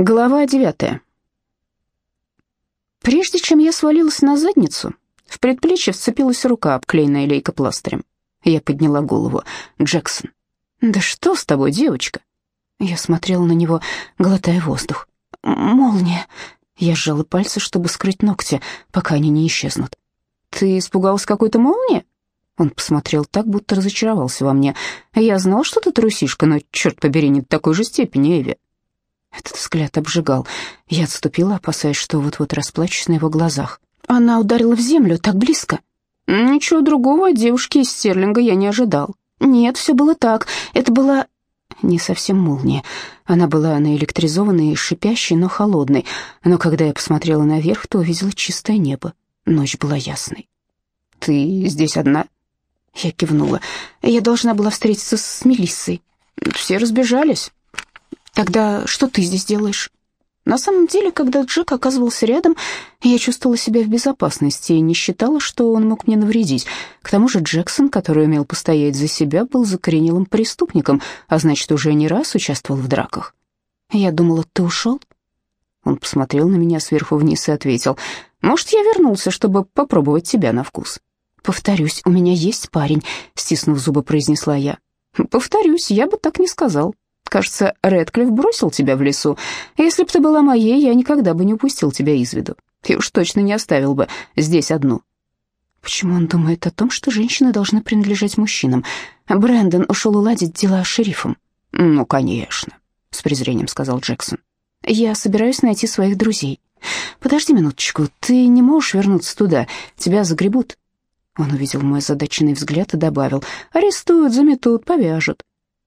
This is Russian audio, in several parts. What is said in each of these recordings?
Глава девятая. Прежде чем я свалилась на задницу, в предплечье вцепилась рука, обклеенная лейкопластырем. Я подняла голову. «Джексон, да что с тобой, девочка?» Я смотрела на него, глотая воздух. «Молния!» Я сжала пальцы, чтобы скрыть ногти, пока они не исчезнут. «Ты испугалась какой-то молнии?» Он посмотрел так, будто разочаровался во мне. «Я знал, что ты трусишка, но, черт побери, не до такой же степени, Эви. Этот взгляд обжигал. Я отступила, опасаясь, что вот-вот расплачусь на его глазах. Она ударила в землю так близко. Ничего другого от девушки из Стерлинга я не ожидал. Нет, все было так. Это была не совсем молния. Она была наэлектризованной шипящей, но холодной. Но когда я посмотрела наверх, то увидела чистое небо. Ночь была ясной. «Ты здесь одна?» Я кивнула. «Я должна была встретиться с Мелиссой. Все разбежались. Тогда что ты здесь делаешь? На самом деле, когда Джек оказывался рядом, я чувствовала себя в безопасности и не считала, что он мог мне навредить. К тому же Джексон, который умел постоять за себя, был закоренелым преступником, а значит, уже не раз участвовал в драках. Я думала, ты ушел? Он посмотрел на меня сверху вниз и ответил, «Может, я вернулся, чтобы попробовать тебя на вкус?» «Повторюсь, у меня есть парень», — стиснув зубы, произнесла я. «Повторюсь, я бы так не сказал», Кажется, Рэдклифф бросил тебя в лесу. Если бы ты была моей, я никогда бы не упустил тебя из виду. И уж точно не оставил бы здесь одну». Почему он думает о том, что женщины должны принадлежать мужчинам? Брэндон ушел уладить дела с шерифом. «Ну, конечно», — с презрением сказал Джексон. «Я собираюсь найти своих друзей. Подожди минуточку, ты не можешь вернуться туда, тебя загребут». Он увидел мой задаченный взгляд и добавил, «Арестуют, заметут, повяжут».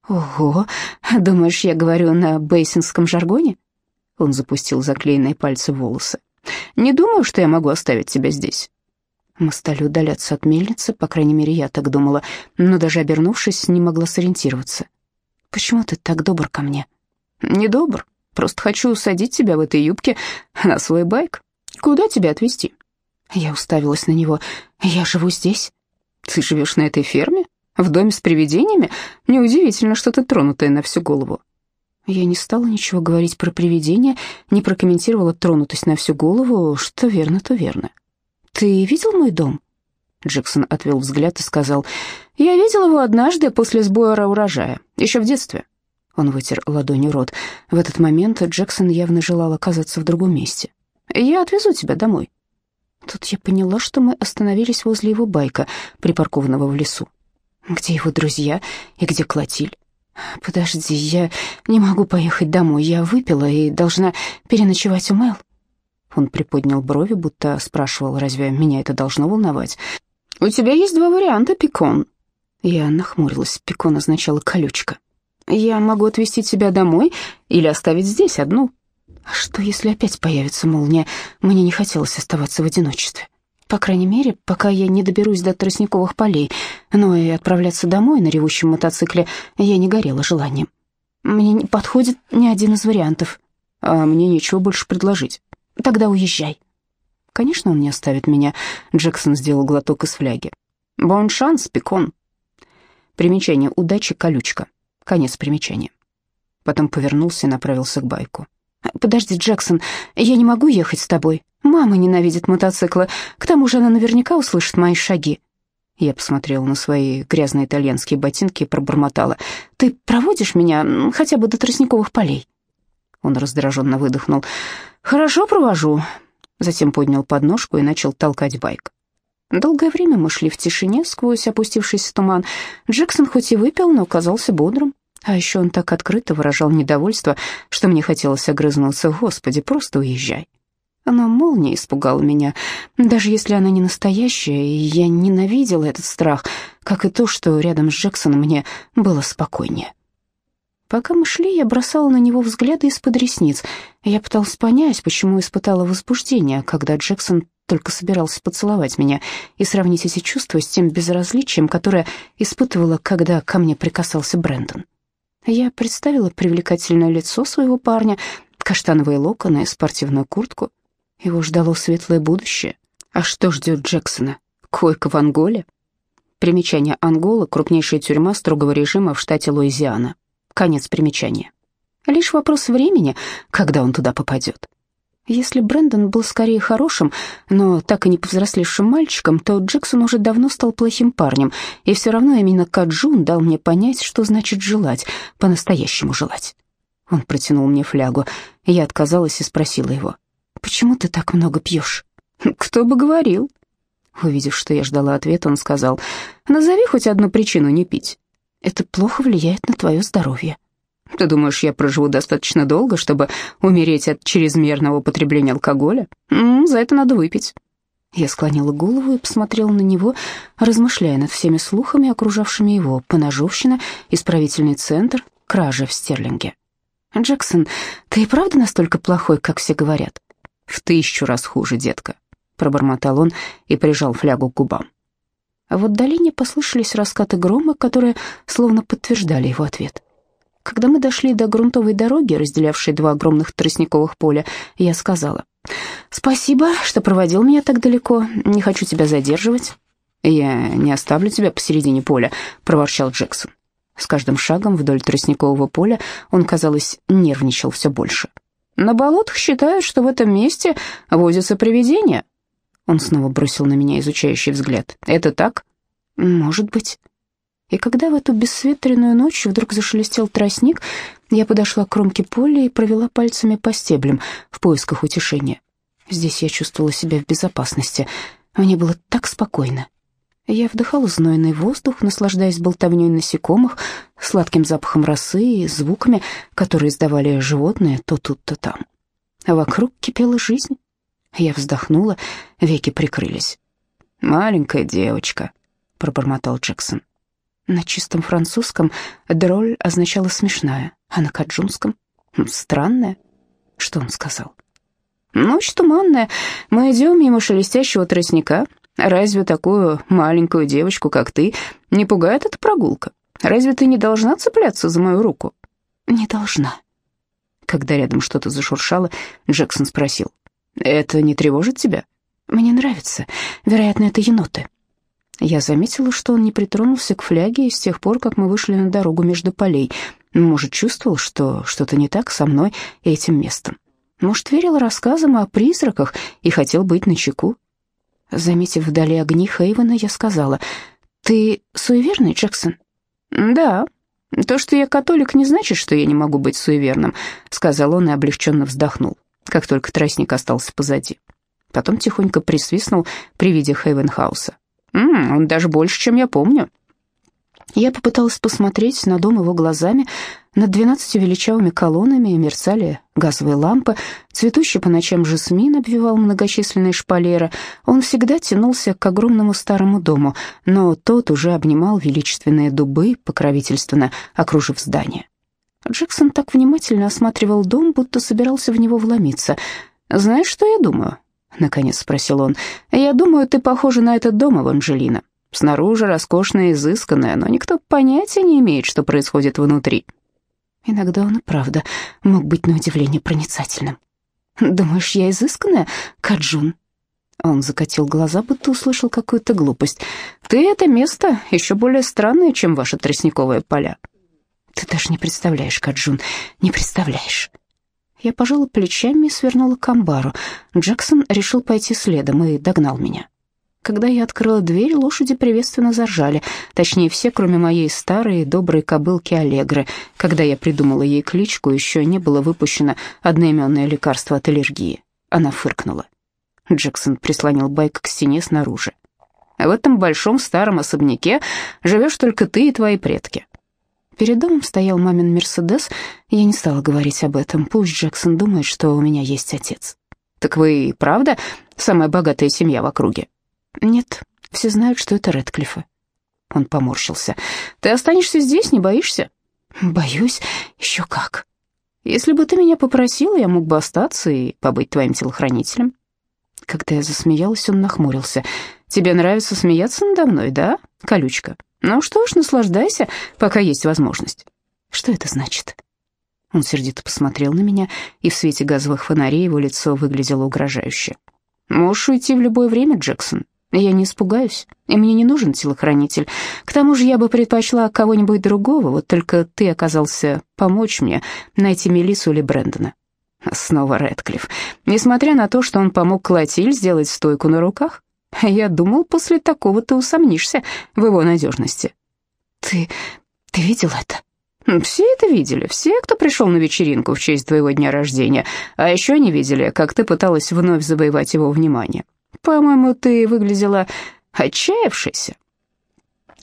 «Ого, думаешь, я говорю на бейсинском жаргоне?» Он запустил заклеенные пальцы в волосы. «Не думаю, что я могу оставить тебя здесь». Мы стали удаляться от мельницы, по крайней мере, я так думала, но даже обернувшись, не могла сориентироваться. «Почему ты так добр ко мне?» «Не добр, просто хочу усадить тебя в этой юбке на свой байк. Куда тебя отвезти?» Я уставилась на него. «Я живу здесь». «Ты живешь на этой ферме?» В доме с привидениями? Неудивительно, что ты тронутая на всю голову». Я не стала ничего говорить про привидения, не прокомментировала тронутость на всю голову, что верно, то верно. «Ты видел мой дом?» Джексон отвел взгляд и сказал, «Я видел его однажды после сбора урожая, еще в детстве». Он вытер ладонью рот. В этот момент Джексон явно желал оказаться в другом месте. «Я отвезу тебя домой». Тут я поняла, что мы остановились возле его байка, припаркованного в лесу. Где его друзья и где Клотиль? Подожди, я не могу поехать домой. Я выпила и должна переночевать у Мэл. Он приподнял брови, будто спрашивал, разве меня это должно волновать. «У тебя есть два варианта, Пикон». Я нахмурилась. Пикон означало «колючка». «Я могу отвезти тебя домой или оставить здесь одну». «А что, если опять появится молния? Мне не хотелось оставаться в одиночестве». По крайней мере, пока я не доберусь до тростниковых полей, но и отправляться домой на ревущем мотоцикле я не горела желанием. Мне не подходит ни один из вариантов, а мне нечего больше предложить. Тогда уезжай. Конечно, он не оставит меня. Джексон сделал глоток из фляги. Бон шанс, пекон. Примечание удачи колючка. Конец примечания. Потом повернулся и направился к байку. «Подожди, Джексон, я не могу ехать с тобой. Мама ненавидит мотоциклы. К тому же она наверняка услышит мои шаги». Я посмотрела на свои грязные итальянские ботинки и пробормотала. «Ты проводишь меня хотя бы до тростниковых полей?» Он раздраженно выдохнул. «Хорошо, провожу». Затем поднял подножку и начал толкать байк. Долгое время мы шли в тишине сквозь опустившийся туман. Джексон хоть и выпил, но казался бодрым. А еще он так открыто выражал недовольство, что мне хотелось огрызнуться. «Господи, просто уезжай». Но молния испугала меня, даже если она не настоящая, я ненавидела этот страх, как и то, что рядом с Джексоном мне было спокойнее. Пока мы шли, я бросала на него взгляды из-под ресниц. Я пыталась понять, почему испытала возбуждение, когда Джексон только собирался поцеловать меня, и сравнить эти чувства с тем безразличием, которое испытывала, когда ко мне прикасался Брэндон. Я представила привлекательное лицо своего парня, каштановые локоны, спортивную куртку — его ждало светлое будущее. А что ждет Джексона? Койка в Анголе? Примечание Ангола — крупнейшая тюрьма строгого режима в штате Луизиана. Конец примечания. Лишь вопрос времени, когда он туда попадет. Если Брэндон был скорее хорошим, но так и не повзрослевшим мальчиком, то Джексон уже давно стал плохим парнем, и все равно именно Каджун дал мне понять, что значит желать, по-настоящему желать. Он протянул мне флягу, я отказалась и спросила его, «Почему ты так много пьешь?» «Кто бы говорил?» Увидев, что я ждала ответа, он сказал, «Назови хоть одну причину не пить. Это плохо влияет на твое здоровье». Ты думаешь, я проживу достаточно долго, чтобы умереть от чрезмерного употребления алкоголя? М -м, за это надо выпить». Я склонила голову и посмотрела на него, размышляя над всеми слухами, окружавшими его. Поножовщина, исправительный центр, кража в Стерлинге. «Джексон, ты и правда настолько плохой, как все говорят?» «В тысячу раз хуже, детка», — пробормотал он и прижал флягу к губам. А в отдалении послышались раскаты грома, которые словно подтверждали его ответ. Когда мы дошли до грунтовой дороги, разделявшей два огромных тростниковых поля, я сказала, «Спасибо, что проводил меня так далеко, не хочу тебя задерживать». «Я не оставлю тебя посередине поля», — проворчал Джексон. С каждым шагом вдоль тростникового поля он, казалось, нервничал все больше. «На болотах считают, что в этом месте возятся привидения». Он снова бросил на меня изучающий взгляд. «Это так?» «Может быть». И когда в эту бесветренную ночь вдруг зашелестел тростник, я подошла к кромке поля и провела пальцами по стеблям в поисках утешения. Здесь я чувствовала себя в безопасности. Мне было так спокойно. Я вдыхала знойный воздух, наслаждаясь болтовней насекомых, сладким запахом росы и звуками, которые издавали животные то тут, то там. А вокруг кипела жизнь. Я вздохнула, веки прикрылись. «Маленькая девочка», — пробормотал Джексон. На чистом французском дроль означала смешная, а на каджунском — странная. Что он сказал? «Ночь туманная, мы идем мимо шелестящего тростника. Разве такую маленькую девочку, как ты, не пугает эта прогулка? Разве ты не должна цепляться за мою руку?» «Не должна». Когда рядом что-то зашуршало, Джексон спросил. «Это не тревожит тебя?» «Мне нравится. Вероятно, это еноты». Я заметила, что он не притронулся к фляге с тех пор, как мы вышли на дорогу между полей. Может, чувствовал, что что-то не так со мной и этим местом. Может, верил рассказам о призраках и хотел быть начеку. Заметив вдали огни Хейвена, я сказала, «Ты суеверный, Джексон?» «Да. То, что я католик, не значит, что я не могу быть суеверным», сказал он и облегченно вздохнул, как только тростник остался позади. Потом тихонько присвистнул при виде Хейвенхауса. М он даже больше, чем я помню. Я попыталась посмотреть на дом его глазами. Над двенадцатью величавыми колоннами мерцали газовые лампы, цветущий по ночам жасмин обвивал многочисленные шпалеры. Он всегда тянулся к огромному старому дому, но тот уже обнимал величественные дубы, покровительственно окружив здание. Джексон так внимательно осматривал дом, будто собирался в него вломиться. «Знаешь, что я думаю?» — наконец спросил он. «Я думаю, ты похожа на этот дом, Эванжелина. Снаружи роскошное и изысканное, но никто понятия не имеет, что происходит внутри». Иногда он и правда мог быть на удивление проницательным. «Думаешь, я изысканная, Каджун?» Он закатил глаза, будто услышал какую-то глупость. «Ты это место еще более странное, чем ваши тростниковые поля». «Ты даже не представляешь, Каджун, не представляешь». Я пожала плечами и свернула к амбару. Джексон решил пойти следом и догнал меня. Когда я открыла дверь, лошади приветственно заржали, точнее все, кроме моей старой доброй кобылки Аллегры. Когда я придумала ей кличку, еще не было выпущено одноименное лекарство от аллергии. Она фыркнула. Джексон прислонил байк к стене снаружи. «В этом большом старом особняке живешь только ты и твои предки. Перед домом стоял мамин Мерседес, я не стала говорить об этом, пусть Джексон думает, что у меня есть отец. «Так вы, правда, самая богатая семья в округе?» «Нет, все знают, что это Рэдклиффы». Он поморщился. «Ты останешься здесь, не боишься?» «Боюсь, еще как». «Если бы ты меня попросила, я мог бы остаться и побыть твоим телохранителем». Когда я засмеялась, он нахмурился. «Тебе нравится смеяться надо мной, да, колючка?» Ну что ж, наслаждайся, пока есть возможность. Что это значит? Он сердито посмотрел на меня, и в свете газовых фонарей его лицо выглядело угрожающе. Можешь уйти в любое время, Джексон. Я не испугаюсь, и мне не нужен телохранитель. К тому же я бы предпочла кого-нибудь другого, вот только ты оказался помочь мне найти Мелиссу или Брэндона. Снова Рэдклифф. Несмотря на то, что он помог Клотиль сделать стойку на руках, я думал, после такого ты усомнишься в его надежности. Ты... ты видел это? Все это видели, все, кто пришел на вечеринку в честь твоего дня рождения, а еще они видели, как ты пыталась вновь завоевать его внимание. По-моему, ты выглядела отчаявшейся».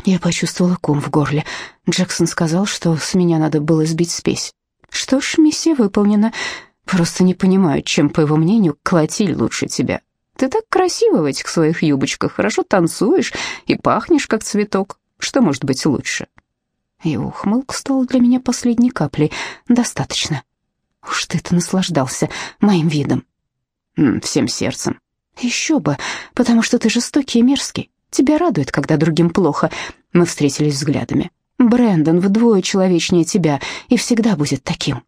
Я почувствовала ком в горле. Джексон сказал, что с меня надо было сбить спесь. Что ж, миссия выполнена. Просто не понимаю, чем, по его мнению, Клотиль лучше тебя. Ты так красива в этих своих юбочках, хорошо танцуешь и пахнешь, как цветок. Что может быть лучше?» Его ухмылка стала для меня последней каплей. «Достаточно. Уж ты-то наслаждался моим видом». «Всем сердцем. «Еще бы, потому что ты жестокий и мерзкий. Тебя радует, когда другим плохо». Мы встретились взглядами. «Брэндон вдвое человечнее тебя и всегда будет таким».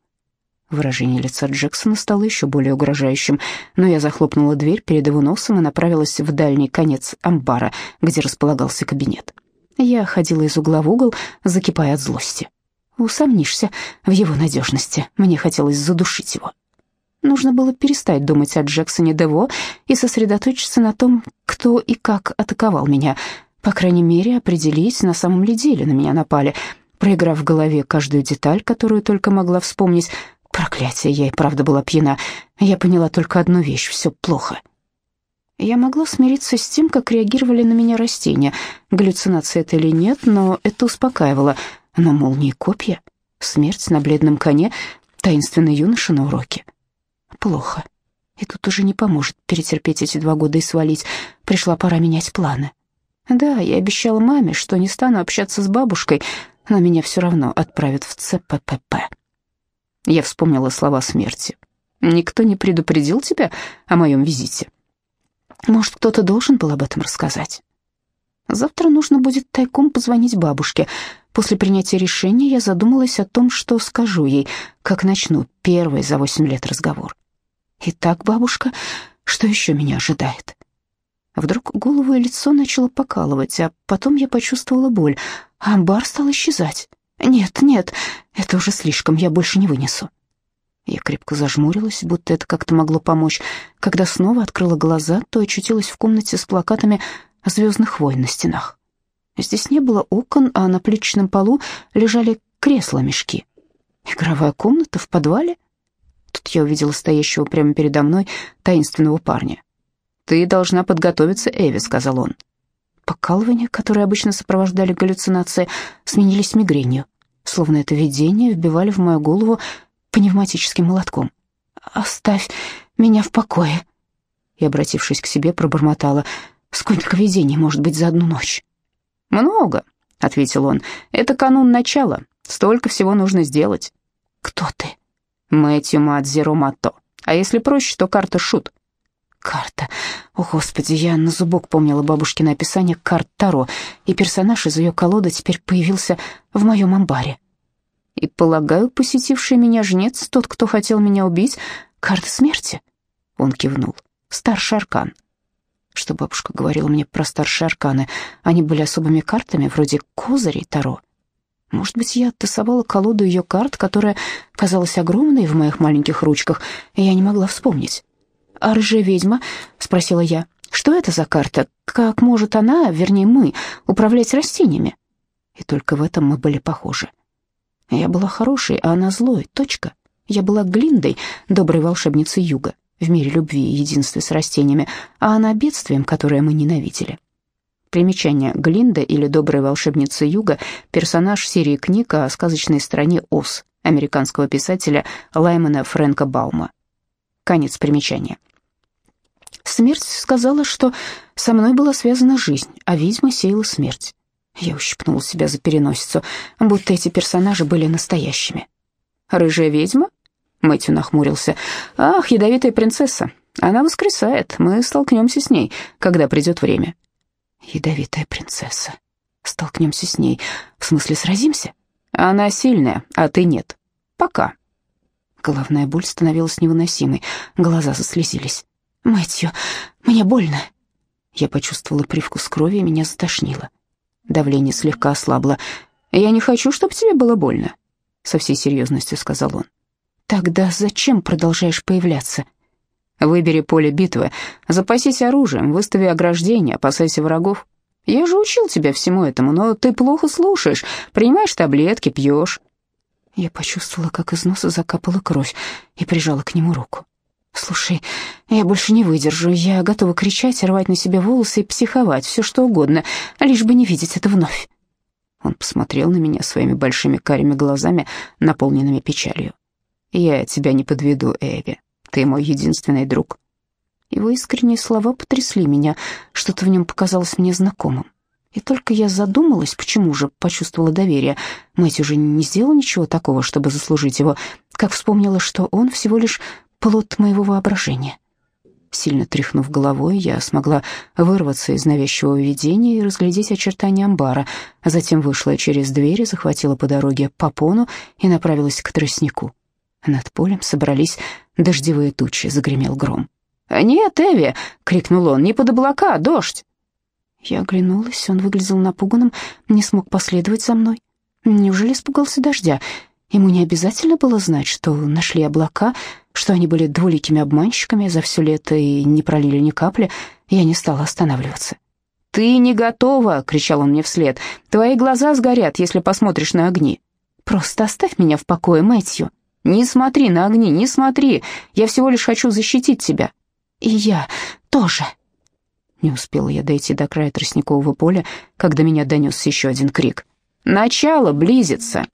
Выражение лица Джексона стало еще более угрожающим, но я захлопнула дверь перед его носом и направилась в дальний конец амбара, где располагался кабинет. Я ходила из угла в угол, закипая от злости. Усомнишься в его надежности. Мне хотелось задушить его. Нужно было перестать думать о Джексоне Дево и сосредоточиться на том, кто и как атаковал меня. По крайней мере, определить, на самом ли деле на меня напали. Проиграв в голове каждую деталь, которую только могла вспомнить, проклятие, я и правда была пьяна, я поняла только одну вещь — все плохо. Я могла смириться с тем, как реагировали на меня растения. Галлюцинация это или нет, но это успокаивало. Но молнии копья, смерть на бледном коне, таинственный юноша на уроке — Плохо. И тут уже не поможет перетерпеть эти два года и свалить. Пришла пора менять планы. Да, я обещала маме, что не стану общаться с бабушкой, но меня все равно отправят в ЦППП. Я вспомнила слова смерти. «Никто не предупредил тебя о моем визите?» «Может, кто-то должен был об этом рассказать?» «Завтра нужно будет тайком позвонить бабушке. После принятия решения я задумалась о том, что скажу ей, как начну первый за восемь лет разговор. Итак, бабушка, что еще меня ожидает? Вдруг голову и лицо начало покалывать, а потом я почувствовала боль, амбар стал исчезать. Нет, нет, это уже слишком, я больше не вынесу. Я крепко зажмурилась, будто это как-то могло помочь. Когда снова открыла глаза, то очутилась в комнате с плакатами «Звездных войн» на стенах. Здесь не было окон, а на плиточном полу лежали кресла-мешки. Игровая комната в подвале — Тут я увидела стоящего прямо передо мной таинственного парня. «Ты должна подготовиться, Эви», — сказал он. Покалывания, которые обычно сопровождали галлюцинации, сменились мигренью, словно это видение вбивали в мою голову пневматическим молотком. «Оставь меня в покое», и, обратившись к себе, пробормотала, «Сколько видений может быть за одну ночь?» «Много», — ответил он, — «это канун начала, столько всего нужно сделать». «Кто ты?» Мэтью Мадзиро Мато. А если проще, то карта Шут. Карта. О, Господи, я на зубок помнила бабушкино описание карт Таро, и персонаж из ее колоды теперь появился в моем амбаре. И, полагаю, посетивший меня жнец, тот, кто хотел меня убить, карта смерти. Он кивнул. Старший аркан. Что бабушка говорила мне про старшие арканы? Они были особыми картами, вроде козырей Таро. Может быть, я тасовала колоду ее карт, которая казалась огромной в моих маленьких ручках, и я не могла вспомнить. «А рыжая ведьма?» — спросила я. «Что это за карта? Как может она, вернее мы, управлять растениями?» И только в этом мы были похожи. Я была хорошей, а она злой, точка. Я была Глиндой, доброй волшебницей юга, в мире любви и единстве с растениями, а она бедствием, которое мы ненавидели. Примечание. Глинда или Добрая волшебница Юга – персонаж серии книг о сказочной стране Оз американского писателя Лаймана Фрэнка Баума. Конец примечания. Смерть сказала, что со мной была связана жизнь, а ведьма сеяла смерть. Я ущипнула себя за переносицу, будто эти персонажи были настоящими. «Рыжая ведьма?» — Мэтью нахмурился. «Ах, ядовитая принцесса. Она воскресает. Мы столкнемся с ней, когда придет время. Ядовитая принцесса. Столкнемся с ней. В смысле, сразимся? Она сильная, а ты нет. Пока. Головная боль становилась невыносимой. Глаза заслезились. Мэтью, мне больно. Я почувствовала привкус крови, и меня затошнило. Давление слегка ослабло. «Я не хочу, чтобы тебе было больно», — со всей серьезностью сказал он. «Тогда зачем продолжаешь появляться?» «Выбери поле битвы, запасись оружием, выстави ограждение, опасайся врагов. Я же учил тебя всему этому, но ты плохо слушаешь, принимаешь таблетки, пьешь». Я почувствовала, как из носа закапала кровь, и прижала к нему руку. «Слушай, я больше не выдержу. Я готова кричать, рвать на себе волосы и психовать, все что угодно, лишь бы не видеть это вновь». Он посмотрел на меня своими большими карими глазами, наполненными печалью. «Я тебя не подведу, Эви. Ты мой единственный друг». Его искренние слова потрясли меня, что-то в нем показалось мне знакомым. И только я задумалась, почему же почувствовала доверие. Мэтью уже не сделал ничего такого, чтобы заслужить его, как вспомнила, что он всего лишь плод моего воображения. Сильно тряхнув головой, я смогла вырваться из навязчивого видения и разглядеть очертания амбара, а затем вышла через дверь, захватила по дороге попону и направилась к тростнику. Над полем собрались дождевые тучи, загремел гром. «Нет, Эви!» — крикнул он. «Не под облака, дождь!» Я оглянулась, он выглядел напуганным, не смог последовать за мной. Неужели испугался дождя? Ему не обязательно было знать, что нашли облака, что они были двуликими обманщиками за все лето и не пролили ни капли. Я не стала останавливаться. «Ты не готова!» — кричал он мне вслед. «Твои глаза сгорят, если посмотришь на огни. Просто оставь меня в покое, Мэтью. Не смотри на огни, не смотри. Я всего лишь хочу защитить тебя». «И я тоже». Не успела я дойти до края тростникового поля, когда меня донесся еще один крик. «Начало близится!»